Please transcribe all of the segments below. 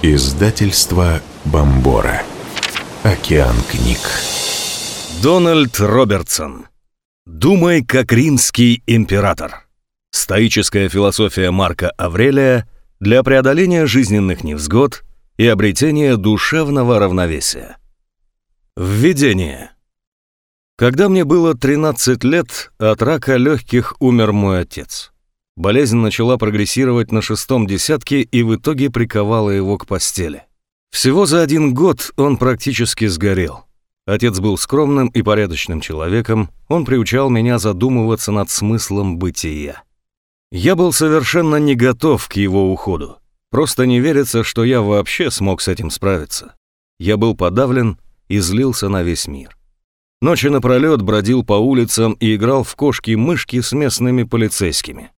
Издательство Бомбора. Океан книг. Дональд Робертсон. Думай как римский император. Стоическая философия Марка Аврелия для преодоления жизненных невзгод и обретения душевного равновесия. Введение. Когда мне было 13 лет, от рака легких умер мой отец. Болезнь начала прогрессировать на шестом десятке и в итоге приковала его к постели. Всего за один год он практически сгорел. Отец был скромным и порядочным человеком, он приучал меня задумываться над смыслом бытия. Я был совершенно не готов к его уходу. Просто не верится, что я вообще смог с этим справиться. Я был подавлен и злился на весь мир. Ночи напролет бродил по улицам и играл в кошки-мышки с местными полицейскими.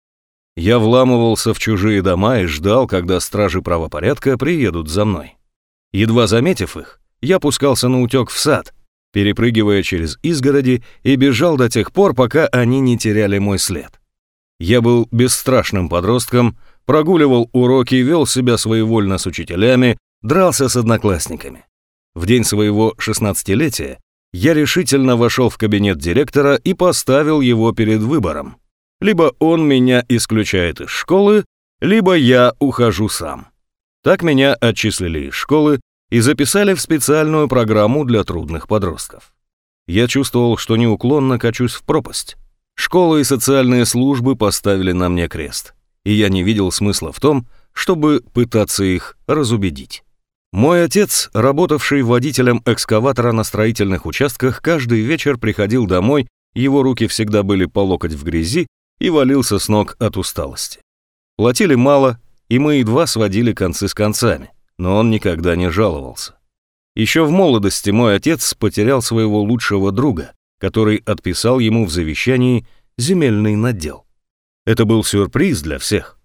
Я вламывался в чужие дома и ждал, когда стражи правопорядка приедут за мной. Едва заметив их, я пускался на утек в сад, перепрыгивая через изгороди и бежал до тех пор, пока они не теряли мой след. Я был бесстрашным подростком, прогуливал уроки, вел себя своевольно с учителями, дрался с одноклассниками. В день своего шестнадцатилетия я решительно вошел в кабинет директора и поставил его перед выбором. Либо он меня исключает из школы, либо я ухожу сам. Так меня отчислили из школы и записали в специальную программу для трудных подростков. Я чувствовал, что неуклонно качусь в пропасть. Школа и социальные службы поставили на мне крест, и я не видел смысла в том, чтобы пытаться их разубедить. Мой отец, работавший водителем экскаватора на строительных участках, каждый вечер приходил домой, его руки всегда были по локоть в грязи, и валился с ног от усталости. Платили мало, и мы едва сводили концы с концами, но он никогда не жаловался. Еще в молодости мой отец потерял своего лучшего друга, который отписал ему в завещании земельный надел. Это был сюрприз для всех.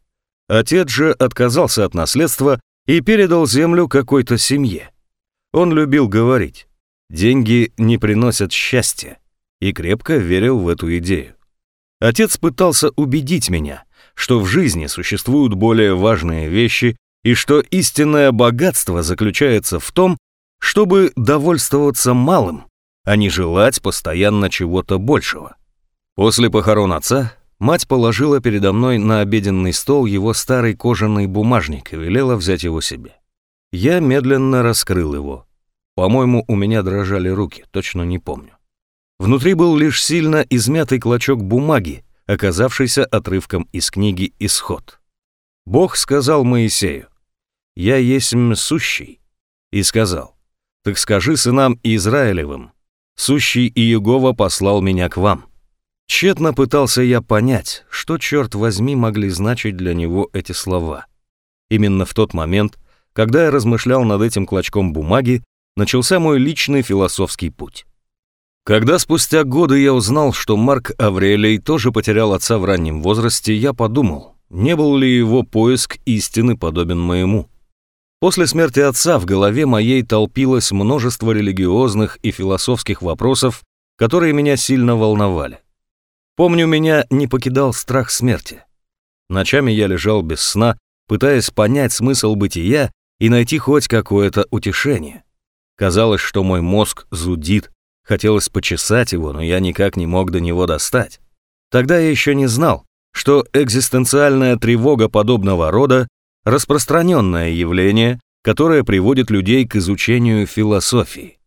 Отец же отказался от наследства и передал землю какой-то семье. Он любил говорить, деньги не приносят счастья, и крепко верил в эту идею. Отец пытался убедить меня, что в жизни существуют более важные вещи и что истинное богатство заключается в том, чтобы довольствоваться малым, а не желать постоянно чего-то большего. После похорон отца мать положила передо мной на обеденный стол его старый кожаный бумажник и велела взять его себе. Я медленно раскрыл его. По-моему, у меня дрожали руки, точно не помню. Внутри был лишь сильно измятый клочок бумаги, оказавшийся отрывком из книги «Исход». Бог сказал Моисею, «Я есть сущий», и сказал, «Так скажи сынам Израилевым, сущий Иегова послал меня к вам». Тщетно пытался я понять, что, черт возьми, могли значить для него эти слова. Именно в тот момент, когда я размышлял над этим клочком бумаги, начался мой личный философский путь. Когда спустя годы я узнал, что Марк Аврелий тоже потерял отца в раннем возрасте, я подумал, не был ли его поиск истины подобен моему. После смерти отца в голове моей толпилось множество религиозных и философских вопросов, которые меня сильно волновали. Помню, меня не покидал страх смерти. Ночами я лежал без сна, пытаясь понять смысл бытия и найти хоть какое-то утешение. Казалось, что мой мозг зудит, Хотелось почесать его, но я никак не мог до него достать. Тогда я еще не знал, что экзистенциальная тревога подобного рода – распространенное явление, которое приводит людей к изучению философии.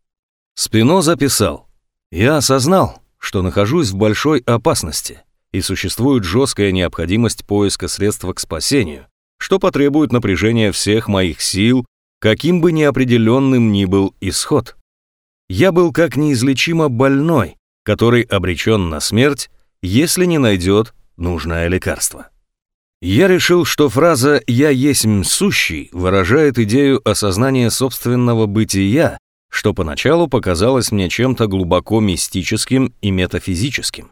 Спино записал: «Я осознал, что нахожусь в большой опасности, и существует жесткая необходимость поиска средства к спасению, что потребует напряжения всех моих сил, каким бы неопределенным ни был исход. Я был как неизлечимо больной, который обречен на смерть, если не найдет нужное лекарство. Я решил, что фраза «я есть сущий» выражает идею осознания собственного бытия, что поначалу показалось мне чем-то глубоко мистическим и метафизическим.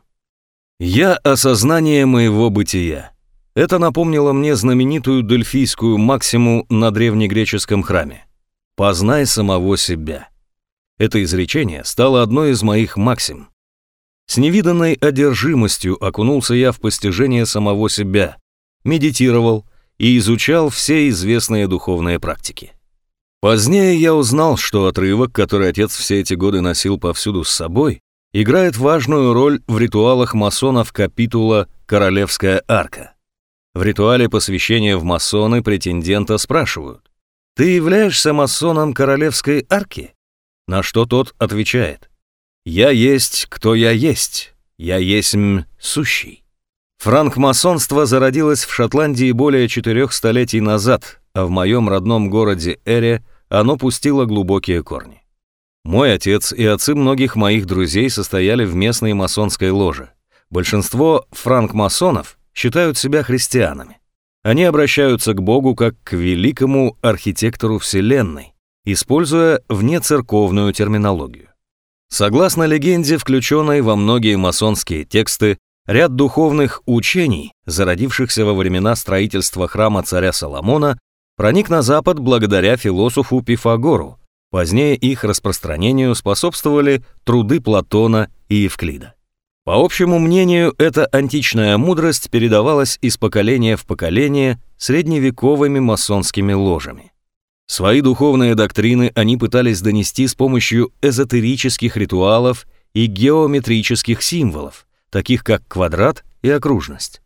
«Я — осознание моего бытия». Это напомнило мне знаменитую дельфийскую максиму на древнегреческом храме. «Познай самого себя». Это изречение стало одной из моих максим. С невиданной одержимостью окунулся я в постижение самого себя, медитировал и изучал все известные духовные практики. Позднее я узнал, что отрывок, который отец все эти годы носил повсюду с собой, играет важную роль в ритуалах масонов капитула «Королевская арка». В ритуале посвящения в масоны претендента спрашивают, «Ты являешься масоном Королевской арки?» На что тот отвечает, «Я есть, кто я есть, я есть сущий». Франкмасонство зародилось в Шотландии более четырех столетий назад, а в моем родном городе Эре оно пустило глубокие корни. Мой отец и отцы многих моих друзей состояли в местной масонской ложе. Большинство франкмасонов считают себя христианами. Они обращаются к Богу как к великому архитектору Вселенной, используя внецерковную терминологию. Согласно легенде, включенной во многие масонские тексты, ряд духовных учений, зародившихся во времена строительства храма царя Соломона, проник на Запад благодаря философу Пифагору. Позднее их распространению способствовали труды Платона и Евклида. По общему мнению, эта античная мудрость передавалась из поколения в поколение средневековыми масонскими ложами. Свои духовные доктрины они пытались донести с помощью эзотерических ритуалов и геометрических символов, таких как квадрат и окружность.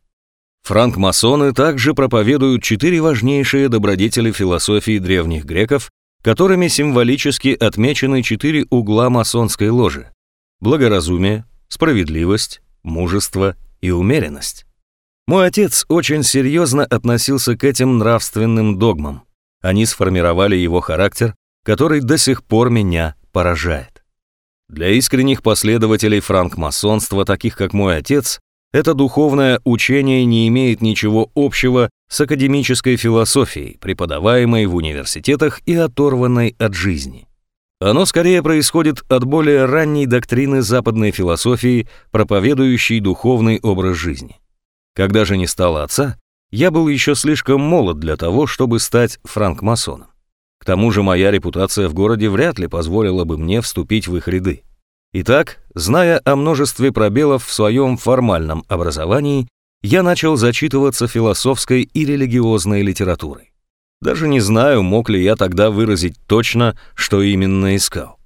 Франкмасоны также проповедуют четыре важнейшие добродетели философии древних греков, которыми символически отмечены четыре угла масонской ложи – благоразумие, справедливость, мужество и умеренность. Мой отец очень серьезно относился к этим нравственным догмам. Они сформировали его характер, который до сих пор меня поражает. Для искренних последователей франкмасонства, таких как мой отец, это духовное учение не имеет ничего общего с академической философией, преподаваемой в университетах и оторванной от жизни. Оно скорее происходит от более ранней доктрины западной философии, проповедующей духовный образ жизни. Когда же не стало отца, я был еще слишком молод для того, чтобы стать франкмасоном. К тому же моя репутация в городе вряд ли позволила бы мне вступить в их ряды. Итак, зная о множестве пробелов в своем формальном образовании, я начал зачитываться философской и религиозной литературой. Даже не знаю, мог ли я тогда выразить точно, что именно искал.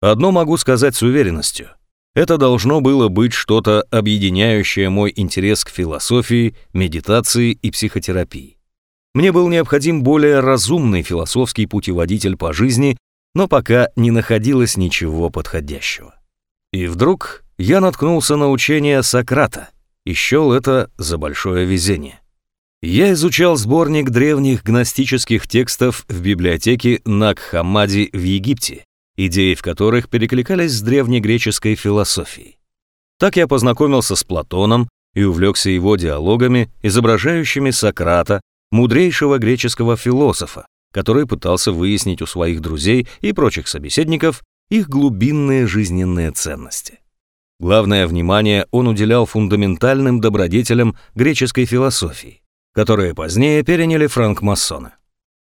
Одно могу сказать с уверенностью. Это должно было быть что-то, объединяющее мой интерес к философии, медитации и психотерапии. Мне был необходим более разумный философский путеводитель по жизни, но пока не находилось ничего подходящего. И вдруг я наткнулся на учение Сократа и счел это за большое везение. Я изучал сборник древних гностических текстов в библиотеке Накхамади в Египте, идеи в которых перекликались с древнегреческой философией. Так я познакомился с Платоном и увлекся его диалогами, изображающими Сократа, мудрейшего греческого философа, который пытался выяснить у своих друзей и прочих собеседников их глубинные жизненные ценности. Главное внимание он уделял фундаментальным добродетелям греческой философии, которые позднее переняли франкмассоны.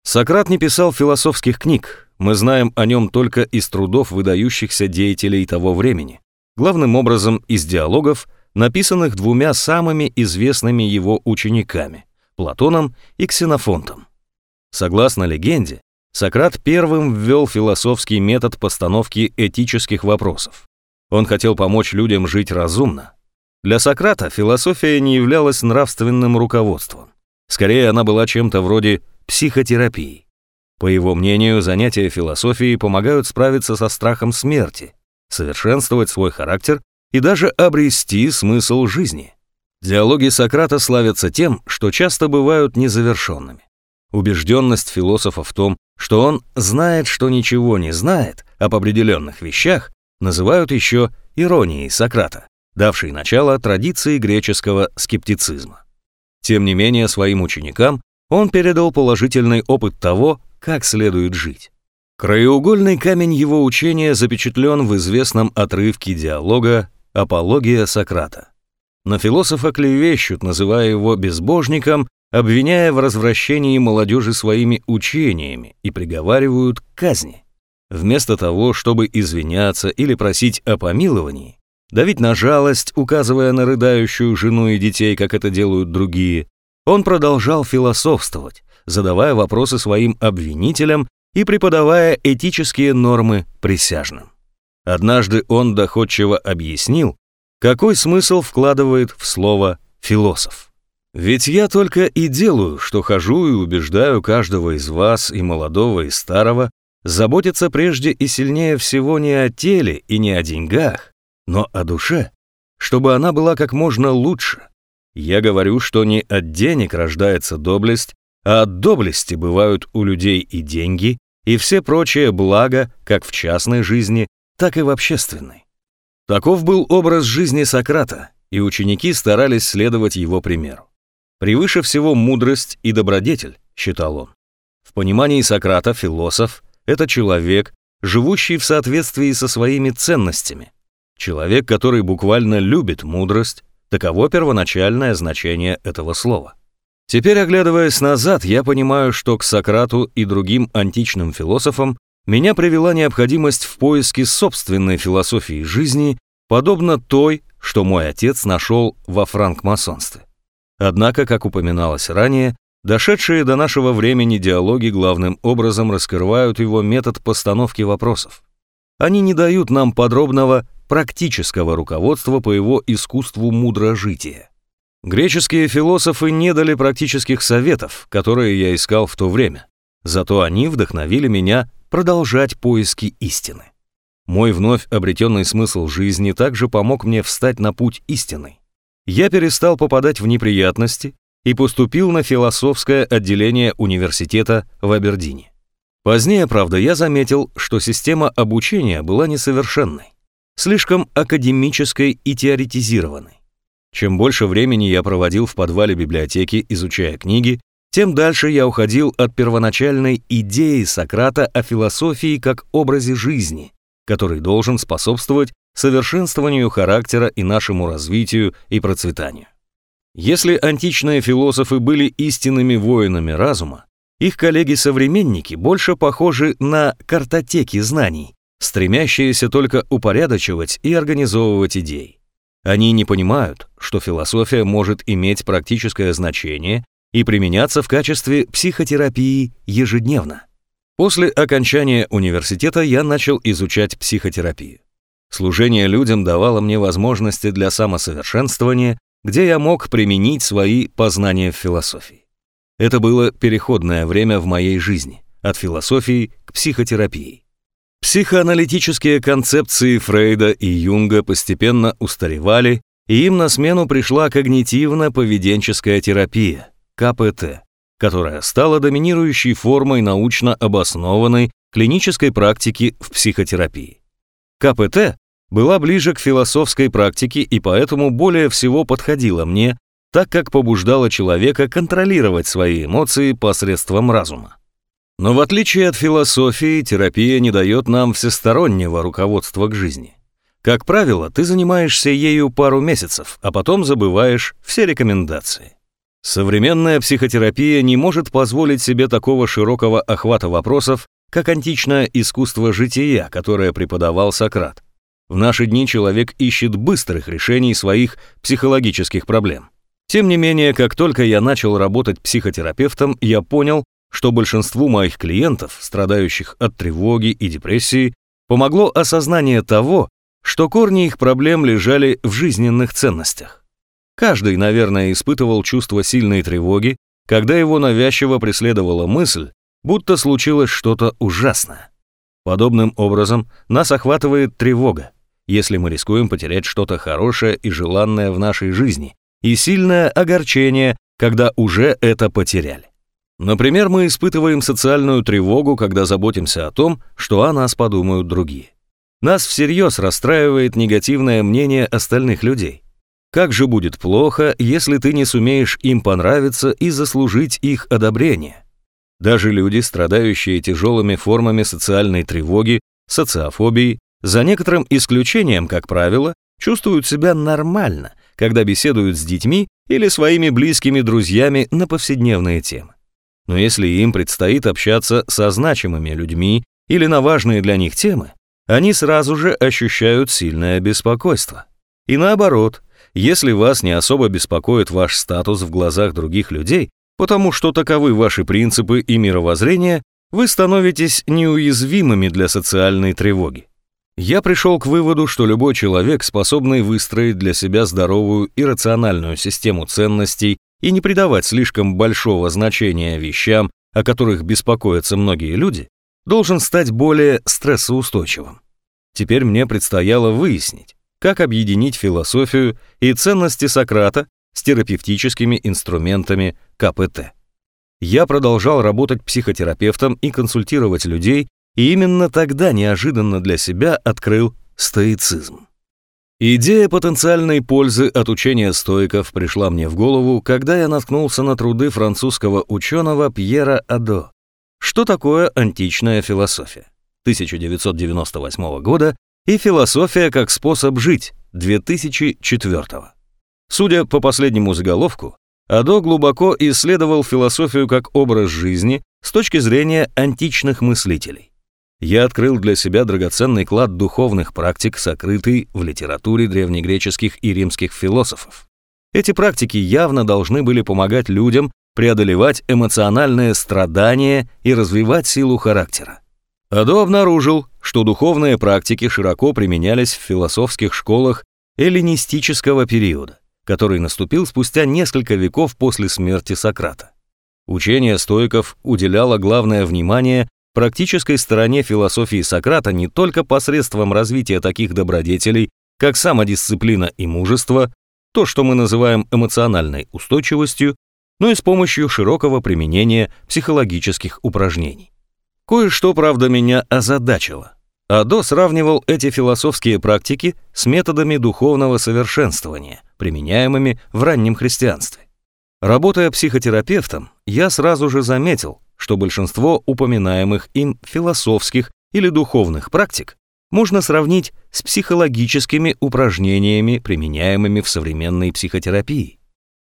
Сократ не писал философских книг, мы знаем о нем только из трудов выдающихся деятелей того времени, главным образом из диалогов, написанных двумя самыми известными его учениками – Платоном и Ксенофонтом. Согласно легенде, Сократ первым ввел философский метод постановки этических вопросов. Он хотел помочь людям жить разумно. Для Сократа философия не являлась нравственным руководством. Скорее, она была чем-то вроде психотерапии. По его мнению, занятия философией помогают справиться со страхом смерти, совершенствовать свой характер и даже обрести смысл жизни. Диалоги Сократа славятся тем, что часто бывают незавершенными. Убежденность философа в том, что он знает, что ничего не знает об определенных вещах, называют еще иронией Сократа, давшей начало традиции греческого скептицизма. Тем не менее, своим ученикам он передал положительный опыт того, как следует жить. Краеугольный камень его учения запечатлен в известном отрывке диалога «Апология Сократа». На философа клевещут, называя его безбожником обвиняя в развращении молодежи своими учениями и приговаривают к казни. Вместо того, чтобы извиняться или просить о помиловании, давить на жалость, указывая на рыдающую жену и детей, как это делают другие, он продолжал философствовать, задавая вопросы своим обвинителям и преподавая этические нормы присяжным. Однажды он доходчиво объяснил, какой смысл вкладывает в слово «философ». Ведь я только и делаю, что хожу и убеждаю каждого из вас, и молодого, и старого, заботиться прежде и сильнее всего не о теле и не о деньгах, но о душе, чтобы она была как можно лучше. Я говорю, что не от денег рождается доблесть, а от доблести бывают у людей и деньги, и все прочие блага, как в частной жизни, так и в общественной. Таков был образ жизни Сократа, и ученики старались следовать его примеру. Превыше всего мудрость и добродетель, считал он. В понимании Сократа философ – это человек, живущий в соответствии со своими ценностями. Человек, который буквально любит мудрость, таково первоначальное значение этого слова. Теперь, оглядываясь назад, я понимаю, что к Сократу и другим античным философам меня привела необходимость в поиске собственной философии жизни, подобно той, что мой отец нашел во франкмасонстве. Однако, как упоминалось ранее, дошедшие до нашего времени диалоги главным образом раскрывают его метод постановки вопросов. Они не дают нам подробного практического руководства по его искусству мудрожития. Греческие философы не дали практических советов, которые я искал в то время. Зато они вдохновили меня продолжать поиски истины. Мой вновь обретенный смысл жизни также помог мне встать на путь истины. Я перестал попадать в неприятности и поступил на философское отделение университета в Абердине. Позднее, правда, я заметил, что система обучения была несовершенной, слишком академической и теоретизированной. Чем больше времени я проводил в подвале библиотеки, изучая книги, тем дальше я уходил от первоначальной идеи Сократа о философии как образе жизни, который должен способствовать совершенствованию характера и нашему развитию и процветанию. Если античные философы были истинными воинами разума, их коллеги-современники больше похожи на картотеки знаний, стремящиеся только упорядочивать и организовывать идеи. Они не понимают, что философия может иметь практическое значение и применяться в качестве психотерапии ежедневно. После окончания университета я начал изучать психотерапию. Служение людям давало мне возможности для самосовершенствования, где я мог применить свои познания в философии. Это было переходное время в моей жизни, от философии к психотерапии. Психоаналитические концепции Фрейда и Юнга постепенно устаревали, и им на смену пришла когнитивно-поведенческая терапия, КПТ, которая стала доминирующей формой научно обоснованной клинической практики в психотерапии. КПТ была ближе к философской практике и поэтому более всего подходила мне, так как побуждала человека контролировать свои эмоции посредством разума. Но в отличие от философии, терапия не дает нам всестороннего руководства к жизни. Как правило, ты занимаешься ею пару месяцев, а потом забываешь все рекомендации. Современная психотерапия не может позволить себе такого широкого охвата вопросов, как античное искусство жития, которое преподавал Сократ. В наши дни человек ищет быстрых решений своих психологических проблем. Тем не менее, как только я начал работать психотерапевтом, я понял, что большинству моих клиентов, страдающих от тревоги и депрессии, помогло осознание того, что корни их проблем лежали в жизненных ценностях. Каждый, наверное, испытывал чувство сильной тревоги, когда его навязчиво преследовала мысль, будто случилось что-то ужасное. Подобным образом нас охватывает тревога, если мы рискуем потерять что-то хорошее и желанное в нашей жизни, и сильное огорчение, когда уже это потеряли. Например, мы испытываем социальную тревогу, когда заботимся о том, что о нас подумают другие. Нас всерьез расстраивает негативное мнение остальных людей. Как же будет плохо, если ты не сумеешь им понравиться и заслужить их одобрение? Даже люди, страдающие тяжелыми формами социальной тревоги, социофобии, за некоторым исключением, как правило, чувствуют себя нормально, когда беседуют с детьми или своими близкими друзьями на повседневные темы. Но если им предстоит общаться со значимыми людьми или на важные для них темы, они сразу же ощущают сильное беспокойство. И наоборот, если вас не особо беспокоит ваш статус в глазах других людей, потому что таковы ваши принципы и мировоззрение, вы становитесь неуязвимыми для социальной тревоги. Я пришел к выводу, что любой человек, способный выстроить для себя здоровую и рациональную систему ценностей и не придавать слишком большого значения вещам, о которых беспокоятся многие люди, должен стать более стрессоустойчивым. Теперь мне предстояло выяснить, как объединить философию и ценности Сократа с терапевтическими инструментами КПТ. Я продолжал работать психотерапевтом и консультировать людей, и именно тогда неожиданно для себя открыл стоицизм. Идея потенциальной пользы от учения стоиков пришла мне в голову, когда я наткнулся на труды французского ученого Пьера Адо. Что такое античная философия? 1998 года и философия как способ жить 2004. Судя по последнему заголовку, Адо глубоко исследовал философию как образ жизни с точки зрения античных мыслителей я открыл для себя драгоценный клад духовных практик, сокрытый в литературе древнегреческих и римских философов. Эти практики явно должны были помогать людям преодолевать эмоциональные страдания и развивать силу характера. Адо обнаружил, что духовные практики широко применялись в философских школах эллинистического периода, который наступил спустя несколько веков после смерти Сократа. Учение стоиков уделяло главное внимание практической стороне философии Сократа не только посредством развития таких добродетелей, как самодисциплина и мужество, то, что мы называем эмоциональной устойчивостью, но и с помощью широкого применения психологических упражнений. Кое-что, правда, меня озадачило. Адо сравнивал эти философские практики с методами духовного совершенствования, применяемыми в раннем христианстве. Работая психотерапевтом, я сразу же заметил, что большинство упоминаемых им философских или духовных практик можно сравнить с психологическими упражнениями, применяемыми в современной психотерапии.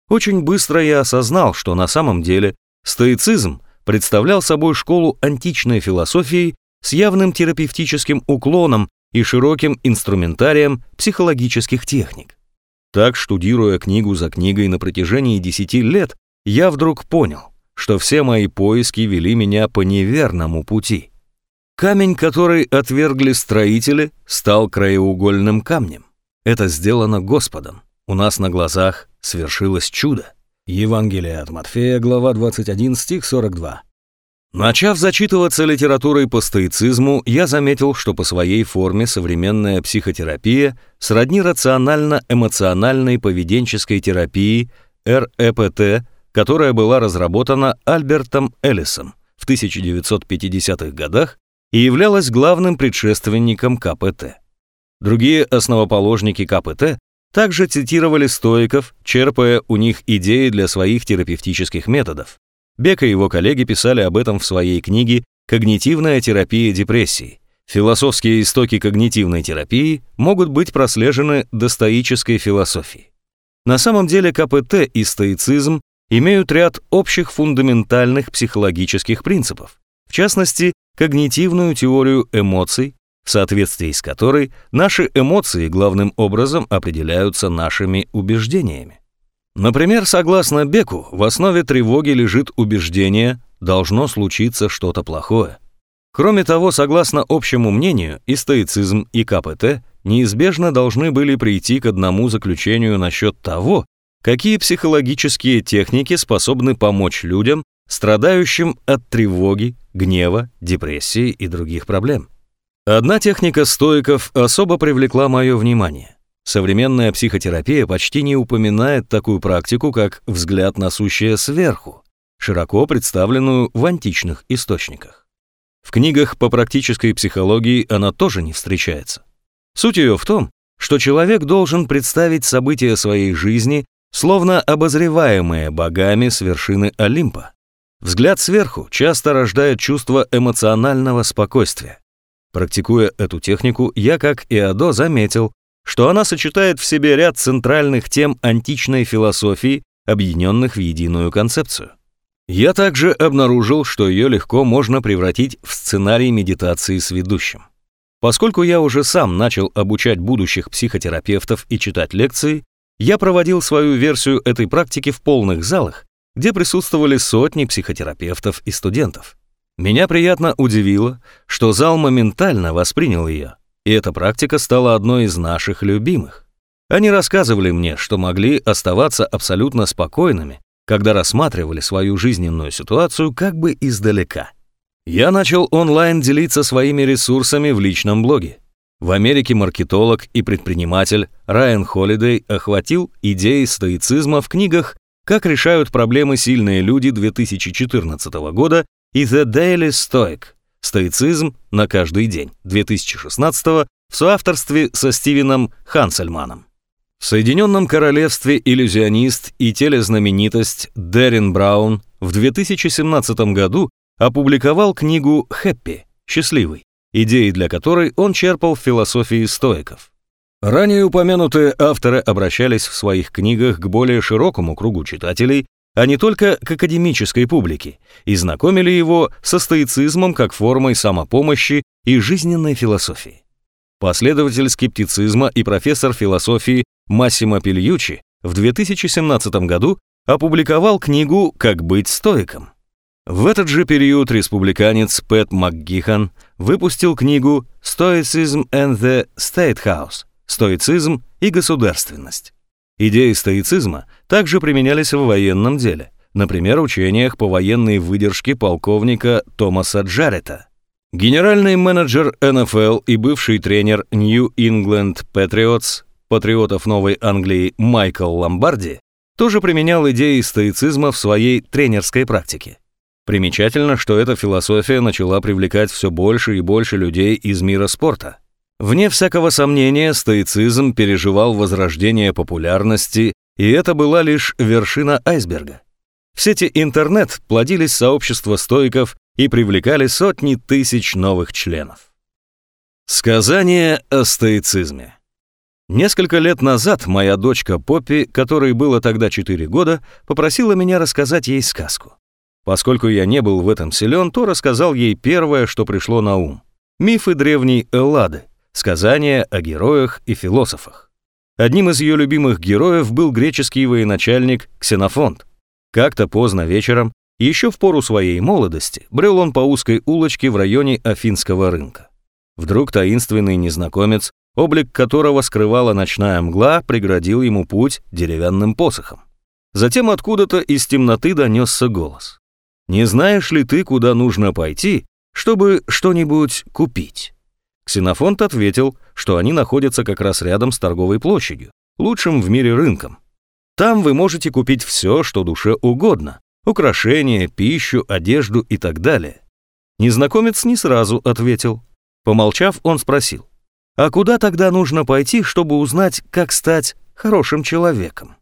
Очень быстро я осознал, что на самом деле стоицизм представлял собой школу античной философии с явным терапевтическим уклоном и широким инструментарием психологических техник. Так, штудируя книгу за книгой на протяжении 10 лет, я вдруг понял, что все мои поиски вели меня по неверному пути. Камень, который отвергли строители, стал краеугольным камнем. Это сделано Господом. У нас на глазах свершилось чудо. Евангелие от Матфея, глава 21, стих 42. Начав зачитываться литературой по стоицизму, я заметил, что по своей форме современная психотерапия сродни рационально-эмоциональной поведенческой терапии РЭПТ которая была разработана Альбертом Эллисом в 1950-х годах и являлась главным предшественником КПТ. Другие основоположники КПТ также цитировали стоиков, черпая у них идеи для своих терапевтических методов. Бек и его коллеги писали об этом в своей книге «Когнитивная терапия депрессии». Философские истоки когнитивной терапии могут быть прослежены до стоической философии. На самом деле КПТ и стоицизм имеют ряд общих фундаментальных психологических принципов, в частности, когнитивную теорию эмоций, в соответствии с которой наши эмоции главным образом определяются нашими убеждениями. Например, согласно Беку, в основе тревоги лежит убеждение «должно случиться что-то плохое». Кроме того, согласно общему мнению, и стоицизм, и КПТ неизбежно должны были прийти к одному заключению насчет того, Какие психологические техники способны помочь людям, страдающим от тревоги, гнева, депрессии и других проблем? Одна техника стоиков особо привлекла мое внимание. Современная психотерапия почти не упоминает такую практику, как взгляд на сущее сверху, широко представленную в античных источниках. В книгах по практической психологии она тоже не встречается. Суть ее в том, что человек должен представить события своей жизни словно обозреваемые богами с вершины Олимпа. Взгляд сверху часто рождает чувство эмоционального спокойствия. Практикуя эту технику, я, как и Адо, заметил, что она сочетает в себе ряд центральных тем античной философии, объединенных в единую концепцию. Я также обнаружил, что ее легко можно превратить в сценарий медитации с ведущим. Поскольку я уже сам начал обучать будущих психотерапевтов и читать лекции, я проводил свою версию этой практики в полных залах, где присутствовали сотни психотерапевтов и студентов. Меня приятно удивило, что зал моментально воспринял ее, и эта практика стала одной из наших любимых. Они рассказывали мне, что могли оставаться абсолютно спокойными, когда рассматривали свою жизненную ситуацию как бы издалека. Я начал онлайн делиться своими ресурсами в личном блоге. В Америке маркетолог и предприниматель Райан Холидей охватил идеи стоицизма в книгах «Как решают проблемы сильные люди» 2014 года и «The Daily Stoic» «Стоицизм на каждый день» 2016 в соавторстве со Стивеном Хансельманом. В Соединенном Королевстве иллюзионист и телезнаменитость Дэрин Браун в 2017 году опубликовал книгу «Хэппи» «Счастливый», идеи для которой он черпал в философии стоиков. Ранее упомянутые авторы обращались в своих книгах к более широкому кругу читателей, а не только к академической публике, и знакомили его со стоицизмом как формой самопомощи и жизненной философии. Последователь скептицизма и профессор философии Массимо Пильючи в 2017 году опубликовал книгу «Как быть стоиком». В этот же период республиканец Пэт МакГихан выпустил книгу «Stoicism and the State House» «Стоицизм и государственность». Идеи стоицизма также применялись в военном деле, например, учениях по военной выдержке полковника Томаса Джарета. Генеральный менеджер НФЛ и бывший тренер New England Patriots патриотов Новой Англии Майкл Ломбарди тоже применял идеи стоицизма в своей тренерской практике. Примечательно, что эта философия начала привлекать все больше и больше людей из мира спорта. Вне всякого сомнения, стоицизм переживал возрождение популярности, и это была лишь вершина айсберга. В сети интернет плодились сообщества стоиков и привлекали сотни тысяч новых членов. Сказание о стоицизме. Несколько лет назад моя дочка Поппи, которой было тогда 4 года, попросила меня рассказать ей сказку. Поскольку я не был в этом силен, то рассказал ей первое, что пришло на ум. Мифы древней Эллады, сказания о героях и философах. Одним из ее любимых героев был греческий военачальник Ксенофонт. Как-то поздно вечером, еще в пору своей молодости, брел он по узкой улочке в районе Афинского рынка. Вдруг таинственный незнакомец облик которого скрывала ночная мгла, преградил ему путь деревянным посохом. Затем откуда-то из темноты донесся голос. «Не знаешь ли ты, куда нужно пойти, чтобы что-нибудь купить?» Ксенофонт ответил, что они находятся как раз рядом с торговой площадью, лучшим в мире рынком. Там вы можете купить все, что душе угодно, украшения, пищу, одежду и так далее. Незнакомец не сразу ответил. Помолчав, он спросил, а куда тогда нужно пойти, чтобы узнать, как стать хорошим человеком?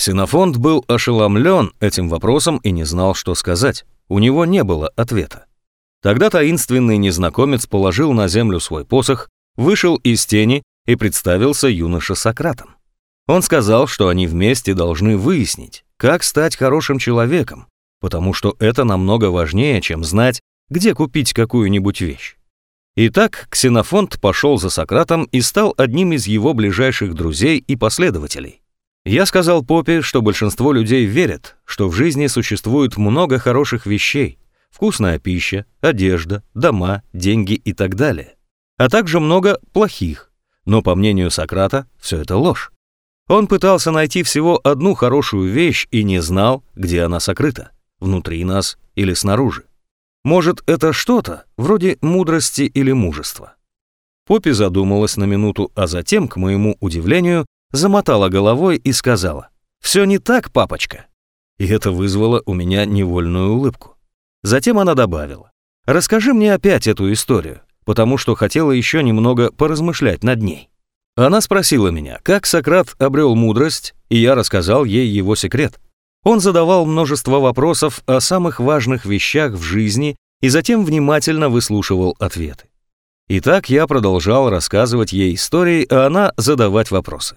Ксенофонт был ошеломлен этим вопросом и не знал, что сказать. У него не было ответа. Тогда таинственный незнакомец положил на землю свой посох, вышел из тени и представился юноше Сократом. Он сказал, что они вместе должны выяснить, как стать хорошим человеком, потому что это намного важнее, чем знать, где купить какую-нибудь вещь. Итак, Ксенофонт пошел за Сократом и стал одним из его ближайших друзей и последователей. Я сказал Попе, что большинство людей верят, что в жизни существует много хороших вещей, вкусная пища, одежда, дома, деньги и так далее, а также много плохих. Но по мнению Сократа, все это ложь. Он пытался найти всего одну хорошую вещь и не знал, где она сокрыта, внутри нас или снаружи. Может, это что-то вроде мудрости или мужества? Поппи задумалась на минуту, а затем, к моему удивлению, замотала головой и сказала, «Все не так, папочка». И это вызвало у меня невольную улыбку. Затем она добавила, «Расскажи мне опять эту историю, потому что хотела еще немного поразмышлять над ней». Она спросила меня, как Сократ обрел мудрость, и я рассказал ей его секрет. Он задавал множество вопросов о самых важных вещах в жизни и затем внимательно выслушивал ответы. Итак, я продолжал рассказывать ей истории, а она задавать вопросы.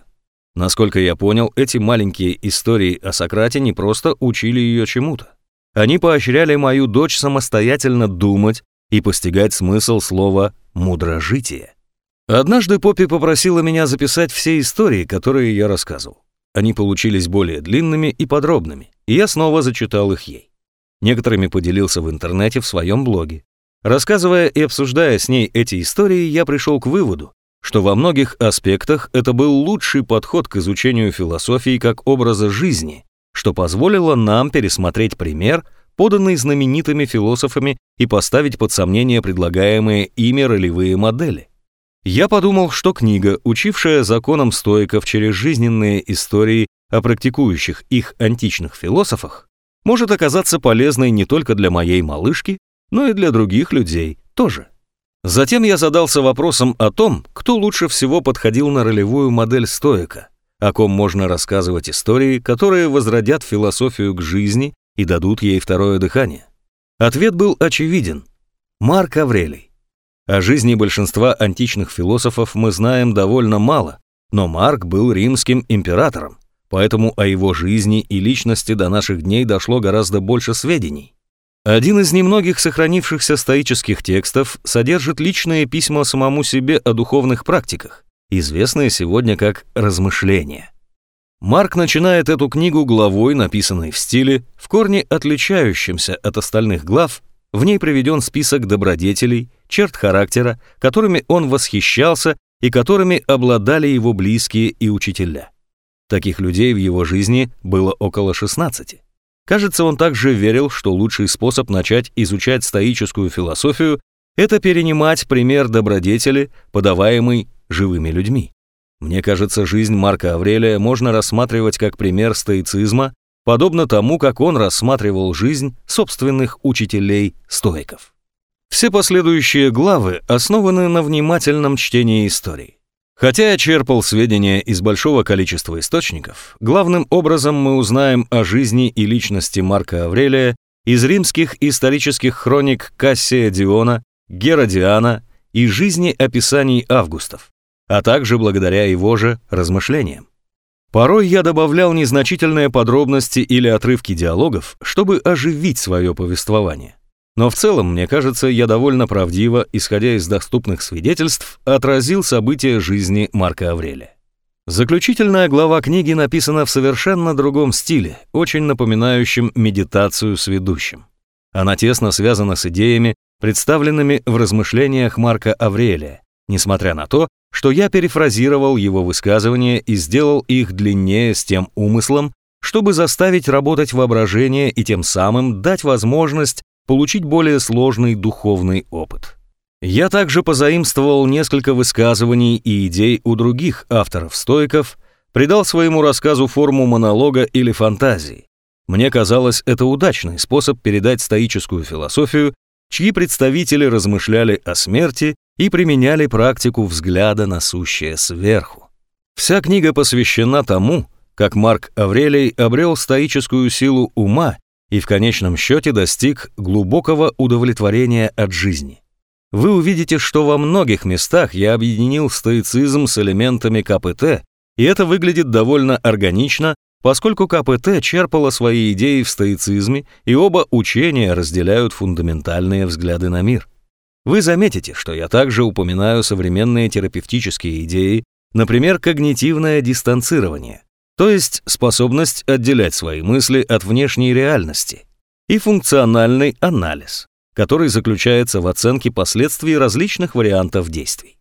Насколько я понял, эти маленькие истории о Сократе не просто учили ее чему-то. Они поощряли мою дочь самостоятельно думать и постигать смысл слова «мудрожитие». Однажды Поппи попросила меня записать все истории, которые я рассказывал. Они получились более длинными и подробными, и я снова зачитал их ей. Некоторыми поделился в интернете в своем блоге. Рассказывая и обсуждая с ней эти истории, я пришел к выводу, что во многих аспектах это был лучший подход к изучению философии как образа жизни, что позволило нам пересмотреть пример, поданный знаменитыми философами, и поставить под сомнение предлагаемые ими ролевые модели. Я подумал, что книга, учившая законам стоиков через жизненные истории о практикующих их античных философах, может оказаться полезной не только для моей малышки, но и для других людей тоже. Затем я задался вопросом о том, кто лучше всего подходил на ролевую модель стоика, о ком можно рассказывать истории, которые возродят философию к жизни и дадут ей второе дыхание. Ответ был очевиден. Марк Аврелий. О жизни большинства античных философов мы знаем довольно мало, но Марк был римским императором, поэтому о его жизни и личности до наших дней дошло гораздо больше сведений. Один из немногих сохранившихся стоических текстов содержит личные письма самому себе о духовных практиках, известные сегодня как «размышления». Марк начинает эту книгу главой, написанной в стиле, в корне отличающемся от остальных глав, в ней приведен список добродетелей, черт характера, которыми он восхищался и которыми обладали его близкие и учителя. Таких людей в его жизни было около 16. Кажется, он также верил, что лучший способ начать изучать стоическую философию – это перенимать пример добродетели, подаваемый живыми людьми. Мне кажется, жизнь Марка Аврелия можно рассматривать как пример стоицизма, подобно тому, как он рассматривал жизнь собственных учителей-стоиков. Все последующие главы основаны на внимательном чтении истории. Хотя я черпал сведения из большого количества источников, главным образом мы узнаем о жизни и личности Марка Аврелия из римских исторических хроник Кассия Диона, Геродиана и жизни описаний Августов, а также благодаря его же размышлениям. Порой я добавлял незначительные подробности или отрывки диалогов, чтобы оживить свое повествование. Но в целом, мне кажется, я довольно правдиво, исходя из доступных свидетельств, отразил события жизни Марка Аврелия. Заключительная глава книги написана в совершенно другом стиле, очень напоминающем медитацию с ведущим. Она тесно связана с идеями, представленными в размышлениях Марка Аврелия, несмотря на то, что я перефразировал его высказывания и сделал их длиннее с тем умыслом, чтобы заставить работать воображение и тем самым дать возможность получить более сложный духовный опыт. Я также позаимствовал несколько высказываний и идей у других авторов-стоиков, придал своему рассказу форму монолога или фантазии. Мне казалось, это удачный способ передать стоическую философию, чьи представители размышляли о смерти и применяли практику взгляда на сущее сверху. Вся книга посвящена тому, как Марк Аврелий обрел стоическую силу ума и в конечном счете достиг глубокого удовлетворения от жизни. Вы увидите, что во многих местах я объединил стоицизм с элементами КПТ, и это выглядит довольно органично, поскольку КПТ черпало свои идеи в стоицизме, и оба учения разделяют фундаментальные взгляды на мир. Вы заметите, что я также упоминаю современные терапевтические идеи, например, когнитивное дистанцирование, то есть способность отделять свои мысли от внешней реальности, и функциональный анализ, который заключается в оценке последствий различных вариантов действий.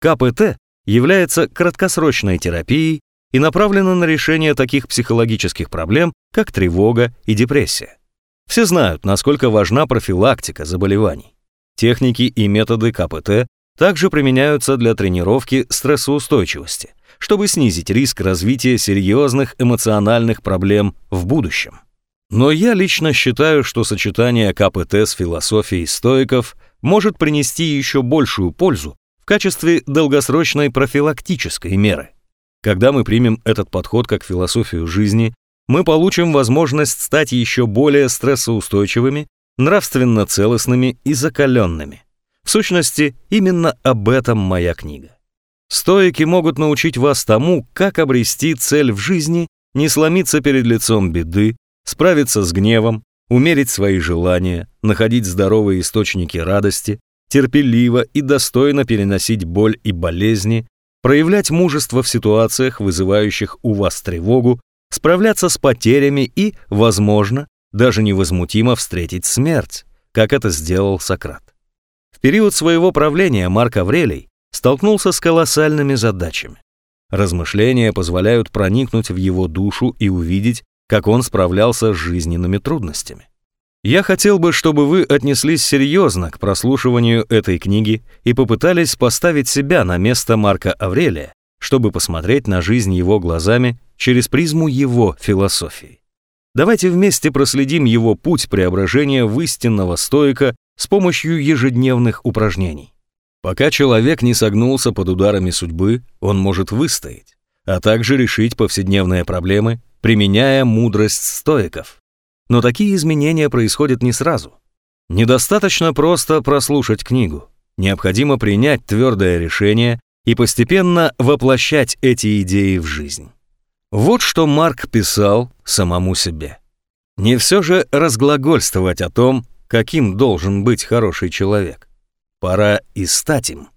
КПТ является краткосрочной терапией и направлена на решение таких психологических проблем, как тревога и депрессия. Все знают, насколько важна профилактика заболеваний. Техники и методы КПТ также применяются для тренировки стрессоустойчивости – чтобы снизить риск развития серьезных эмоциональных проблем в будущем. Но я лично считаю, что сочетание КПТ с философией стоиков может принести еще большую пользу в качестве долгосрочной профилактической меры. Когда мы примем этот подход как философию жизни, мы получим возможность стать еще более стрессоустойчивыми, нравственно целостными и закаленными. В сущности, именно об этом моя книга. Стоики могут научить вас тому, как обрести цель в жизни, не сломиться перед лицом беды, справиться с гневом, умерить свои желания, находить здоровые источники радости, терпеливо и достойно переносить боль и болезни, проявлять мужество в ситуациях, вызывающих у вас тревогу, справляться с потерями и, возможно, даже невозмутимо встретить смерть, как это сделал Сократ. В период своего правления Марк Аврелий столкнулся с колоссальными задачами. Размышления позволяют проникнуть в его душу и увидеть, как он справлялся с жизненными трудностями. Я хотел бы, чтобы вы отнеслись серьезно к прослушиванию этой книги и попытались поставить себя на место Марка Аврелия, чтобы посмотреть на жизнь его глазами через призму его философии. Давайте вместе проследим его путь преображения в истинного стоика с помощью ежедневных упражнений. Пока человек не согнулся под ударами судьбы, он может выстоять, а также решить повседневные проблемы, применяя мудрость стоиков. Но такие изменения происходят не сразу. Недостаточно просто прослушать книгу. Необходимо принять твердое решение и постепенно воплощать эти идеи в жизнь. Вот что Марк писал самому себе. Не все же разглагольствовать о том, каким должен быть хороший человек. Пора и стать им.